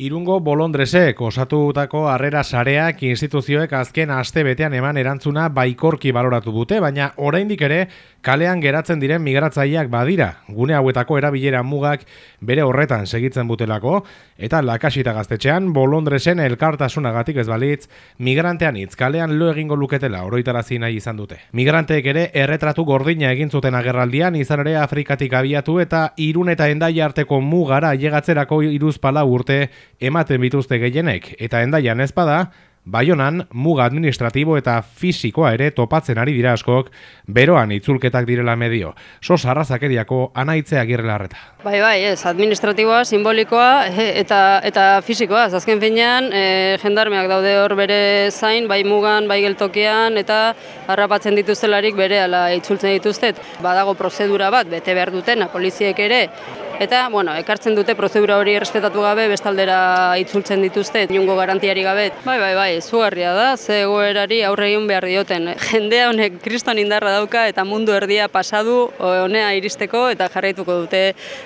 Irungo bolondresek osatutako harrera sareak instituzioek azken aste betean eman erantzuna baikorki baloratu dute, baina oraindik ere kalean geratzen diren migratzaileak badira. Gune hauetako erabilera mugak bere horretan segitzen butelako, eta lakasita gaztetxean bolondresen elkartasunagatik ez balitz, migrantean hitz kalean lo egingo luketela oroitarazi nahi izan dute. Migranteek ere erretratu gordina egin zuten agerraldian, izan ere Afrikatik abiatu eta irun eta endai arteko mugara llegatzerako iruzpala urte ematen bituzte gehienek eta endaian ez bada, Baionan, muga administratibo eta fisikoa ere topatzen ari dira askok, beroan itzulketak direla medio. So sarrazakeriako anaitzea girrelarreta. Bai, bai, ez, administratiboa, simbolikoa eta eta fisikoa. Azken finean, e, jendarmeak daude hor bere zain, bai mugan, bai geltokean, eta harrapatzen dituztelarik bere ala itzultzen dituztet. Badago prozedura bat, bete behar dutena, poliziek ere, Eta, bueno, ekartzen dute prozedura hori errespetatu gabe, bestaldera itzultzen dituzte, inungo garantiari gabe. Bai, bai, bai, zugarria da, ze egoerari aurre egin behar dioten. Jendea honek kriston indarra dauka eta mundu erdia pasadu honea iristeko eta jarraituko dute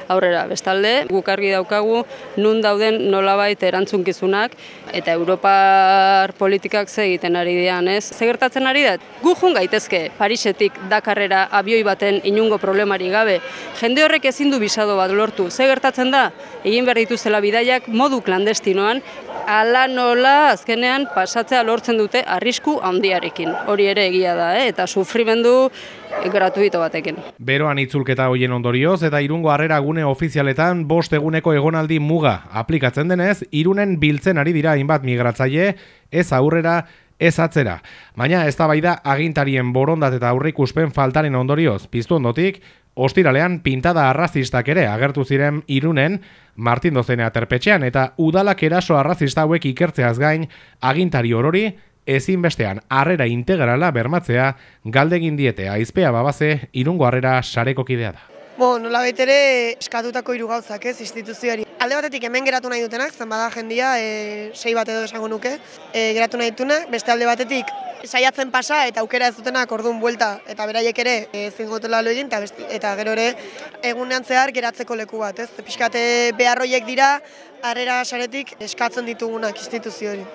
aurrera. Bestalde, guk argi daukagu nun dauden nolabait erantzunkizunak eta Europar politikak ze egiten ari dian, ez? Ze gertatzen ari da? Gu jun gaitezke Parisetik Dakarrera abioi baten inungo problemari gabe. Jende horrek ezin du bisado bat lortu. Ze gertatzen da? Egin behar dituzela bidaiak modu klandestinoan, ala nola azkenean pasatzea lortzen dute arrisku handiarekin. Hori ere egia da, eh? eta sufrimendu gratuito batekin. Beroan itzulketa hoien ondorioz eta irungo harrera gune ofizialetan bost eguneko egonaldi muga aplikatzen denez, irunen biltzen ari dira hainbat migratzaile, ez aurrera, ez atzera. Baina ez bai da agintarien borondat eta aurrikuspen faltaren ondorioz, piztu ondotik, Ostiralean pintada arrazistak ere agertu ziren irunen Martin Dozenea terpetxean eta udalak eraso arrazista hauek ikertzeaz gain agintari orori ezinbestean harrera integrala bermatzea galdegin diete aizpea babaze irungo harrera sareko kidea da. Bo, nola ere eskatutako hiru gauzak ez instituzioari. Alde batetik hemen geratu nahi dutenak, zen bada jendia, e, sei bat edo esango nuke, e, geratu nahi dutenak, beste alde batetik saiatzen pasa eta aukera ez dutenak orduan buelta eta beraiek ere ezin gotela lo egin eta gero ere egunean zehar geratzeko leku bat, ez? Piskate beharroiek dira harrera saretik eskatzen ditugunak instituzio hori.